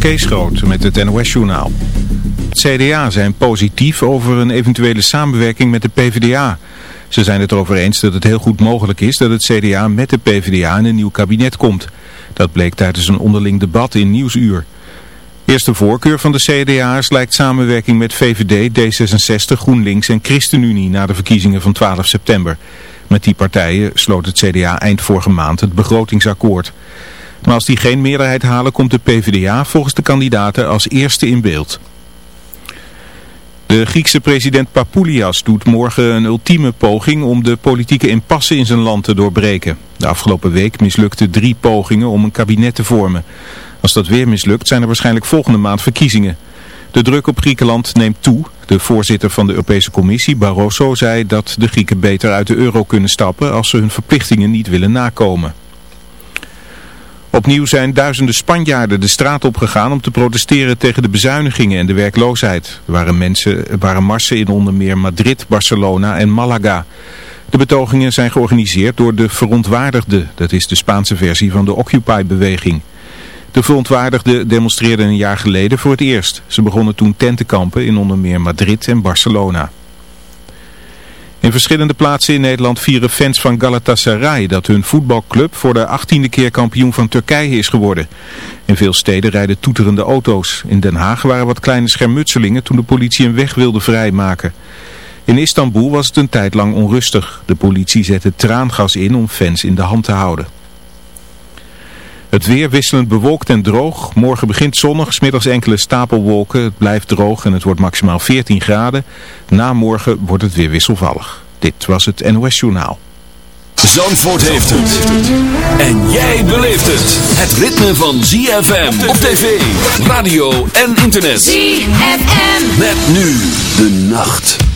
Kees Groot met het NOS-journaal. Het CDA zijn positief over een eventuele samenwerking met de PvdA. Ze zijn het erover eens dat het heel goed mogelijk is dat het CDA met de PvdA in een nieuw kabinet komt. Dat bleek tijdens een onderling debat in Nieuwsuur. Eerste voorkeur van de CDA's lijkt samenwerking met VVD, D66, GroenLinks en ChristenUnie na de verkiezingen van 12 september. Met die partijen sloot het CDA eind vorige maand het begrotingsakkoord. Maar als die geen meerderheid halen komt de PvdA volgens de kandidaten als eerste in beeld. De Griekse president Papoulias doet morgen een ultieme poging om de politieke impasse in zijn land te doorbreken. De afgelopen week mislukten drie pogingen om een kabinet te vormen. Als dat weer mislukt zijn er waarschijnlijk volgende maand verkiezingen. De druk op Griekenland neemt toe. De voorzitter van de Europese Commissie, Barroso, zei dat de Grieken beter uit de euro kunnen stappen als ze hun verplichtingen niet willen nakomen. Opnieuw zijn duizenden Spanjaarden de straat opgegaan om te protesteren tegen de bezuinigingen en de werkloosheid. Er waren, mensen, waren marsen in onder meer Madrid, Barcelona en Malaga. De betogingen zijn georganiseerd door de Verontwaardigden, dat is de Spaanse versie van de Occupy-beweging. De verontwaardigden demonstreerden een jaar geleden voor het eerst. Ze begonnen toen tentenkampen in onder meer Madrid en Barcelona. In verschillende plaatsen in Nederland vieren fans van Galatasaray dat hun voetbalclub voor de achttiende keer kampioen van Turkije is geworden. In veel steden rijden toeterende auto's. In Den Haag waren wat kleine schermutselingen toen de politie een weg wilde vrijmaken. In Istanbul was het een tijd lang onrustig. De politie zette traangas in om fans in de hand te houden. Het weer wisselend bewolkt en droog. Morgen begint zonnig, smiddags enkele stapelwolken. Het blijft droog en het wordt maximaal 14 graden. Na morgen wordt het weer wisselvallig. Dit was het NOS Journaal. Zandvoort heeft het. En jij beleeft het. Het ritme van ZFM op tv, radio en internet. ZFM. Met nu de nacht.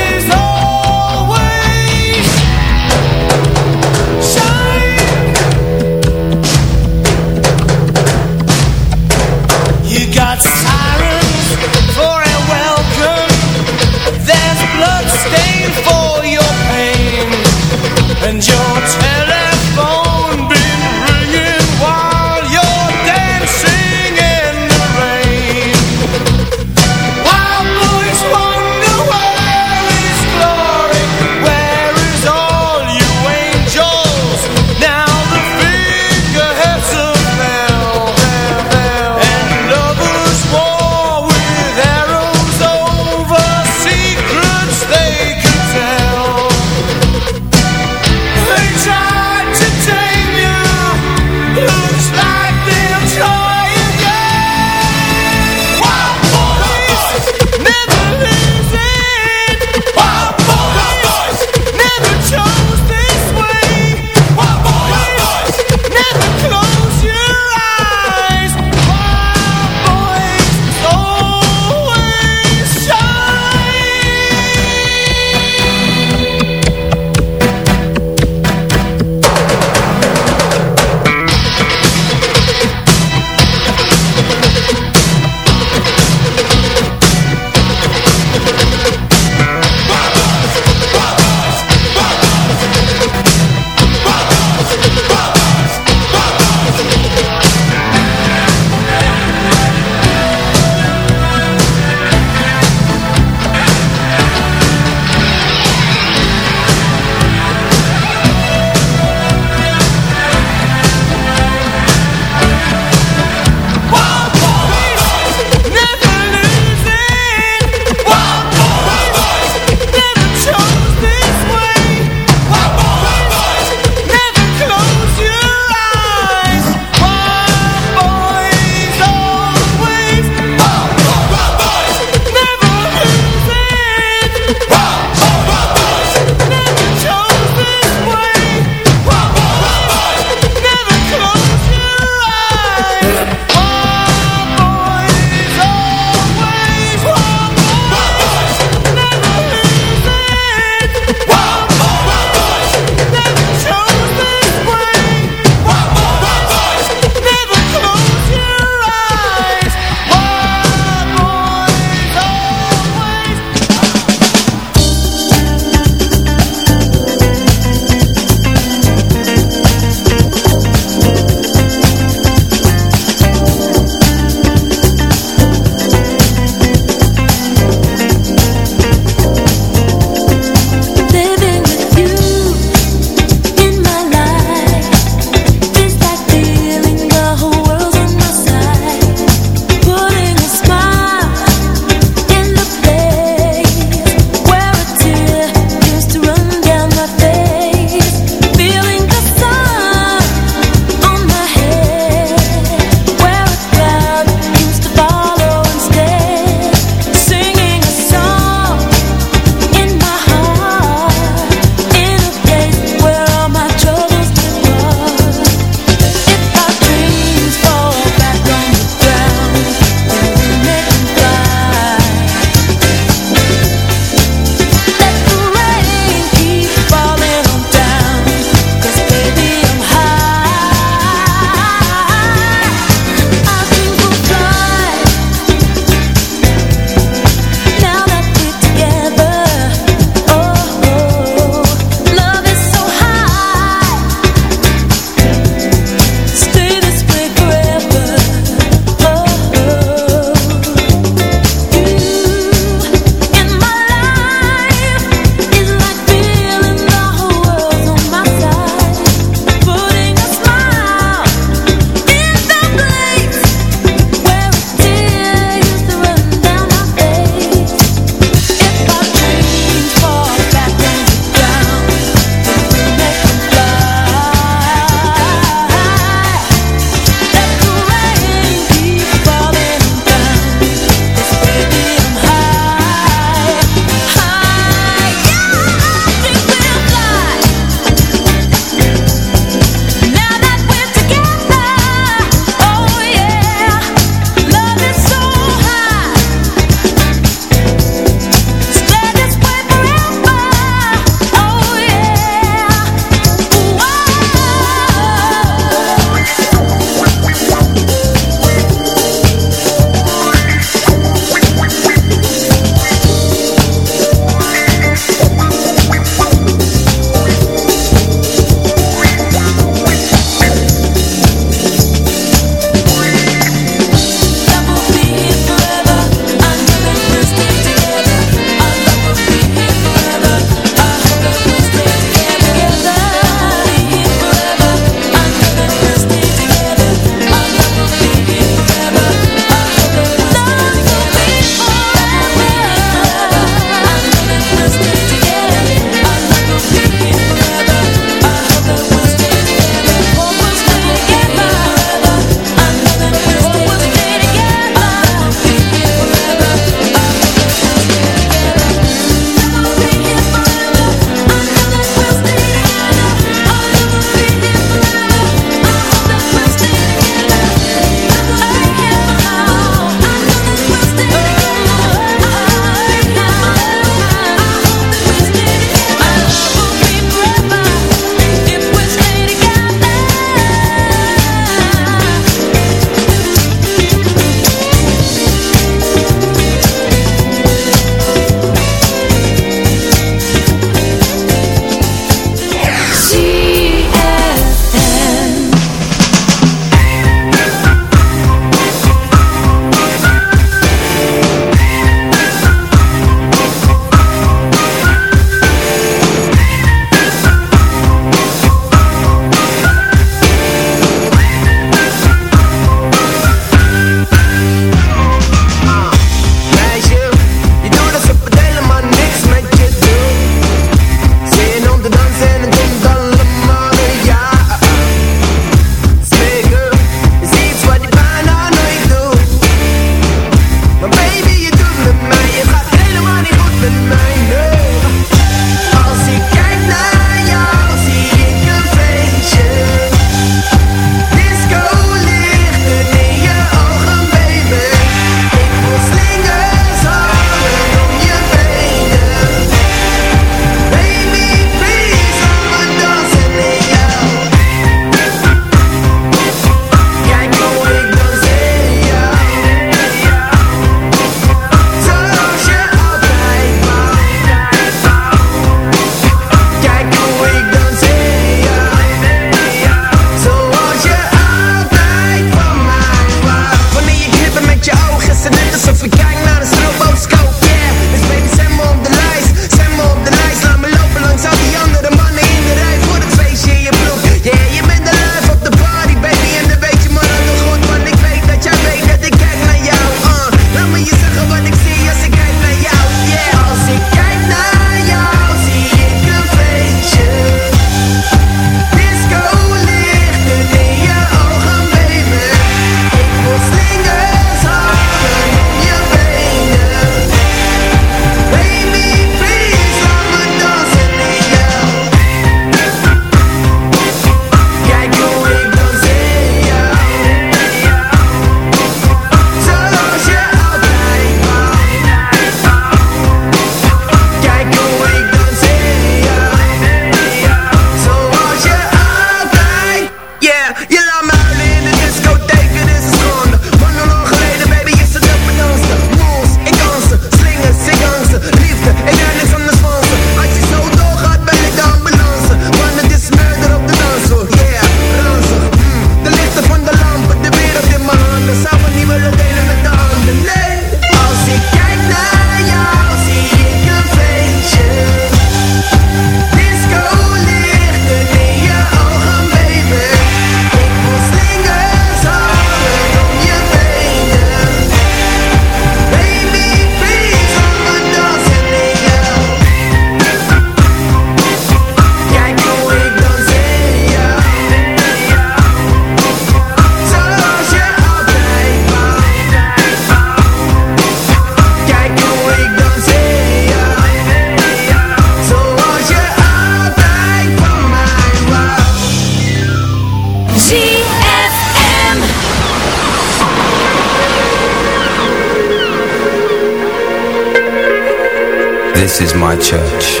This is my church.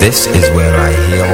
This is where I heal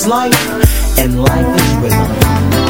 is life and life is rhythm.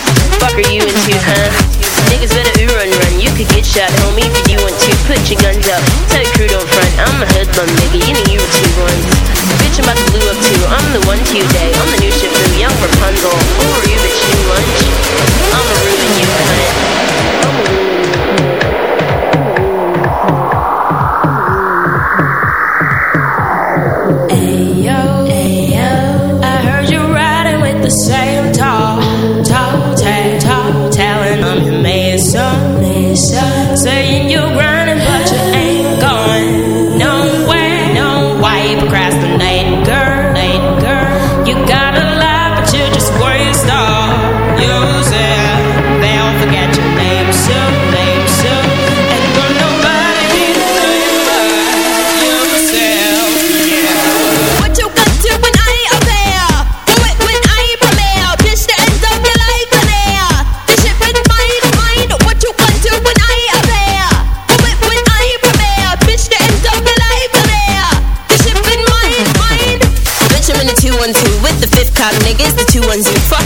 Fuck are you into, huh? Niggas better ooh run run, you could get shot, homie, if you want to. Put your guns up, tell your crew don't front. I'm a hoodlum, nigga, you know you were two ones. Bitch, I'm about to blue up too. I'm the one to day. I'm the new ship from young Rapunzel. Who are you, bitch, new lunch? I'ma ruin you, cunt. I'ma ruin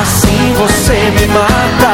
assim você me mata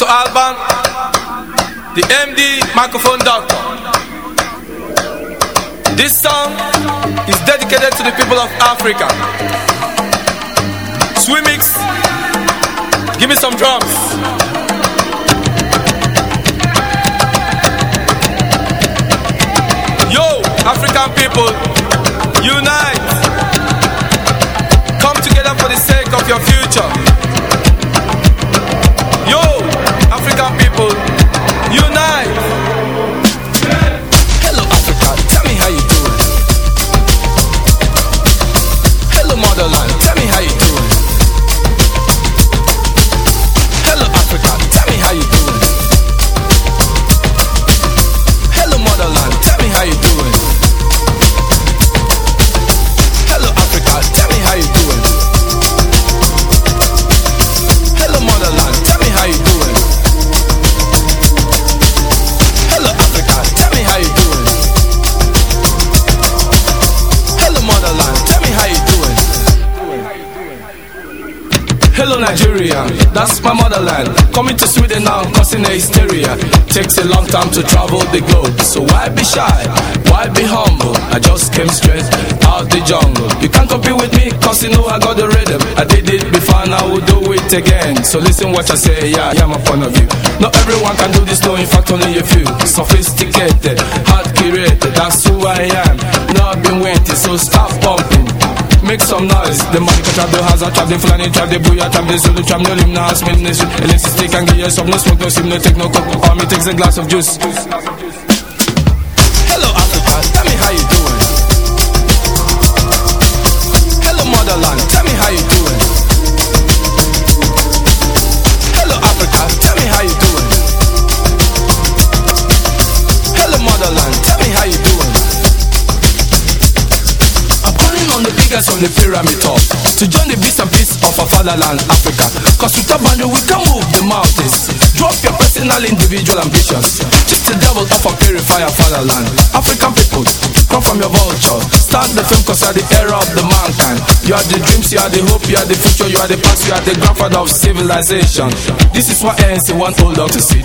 Dr. Alban, the MD microphone doctor. This song is dedicated to the people of Africa. Swemix, give me some drums. Yo, African people, unite. Motherland. Coming to Sweden now, causing a hysteria. Takes a long time to travel the globe, so why be shy? Why be humble? I just came straight out the jungle. You can't compete with me, cause you know I got the rhythm. I did it before and I will do it again. So listen what I say, yeah, yeah, my point of view. Not everyone can do this, no, in fact, only a few. Sophisticated, hard curated, that's who I am. Now I've been waiting, so stop pumping. Make some noise. The money can trap the house, I trap the flanny, trap the booyah, trap the zulu, trap no limb, no ask me, no shit. Stick and give you some, no smoke, no sim, no take no coke. Me takes a glass of juice. The pyramid top To join the beast and peace of our fatherland, Africa. Cause with a boundary we can move the mountains. Drop your personal individual ambitions. Just the devil of a purifier fatherland. African people, come from your vulture. Start the film cause you are the era of the mankind. You are the dreams, you are the hope, you are the future You are the past, you are the grandfather of civilization. This is what ANC wants old dog to see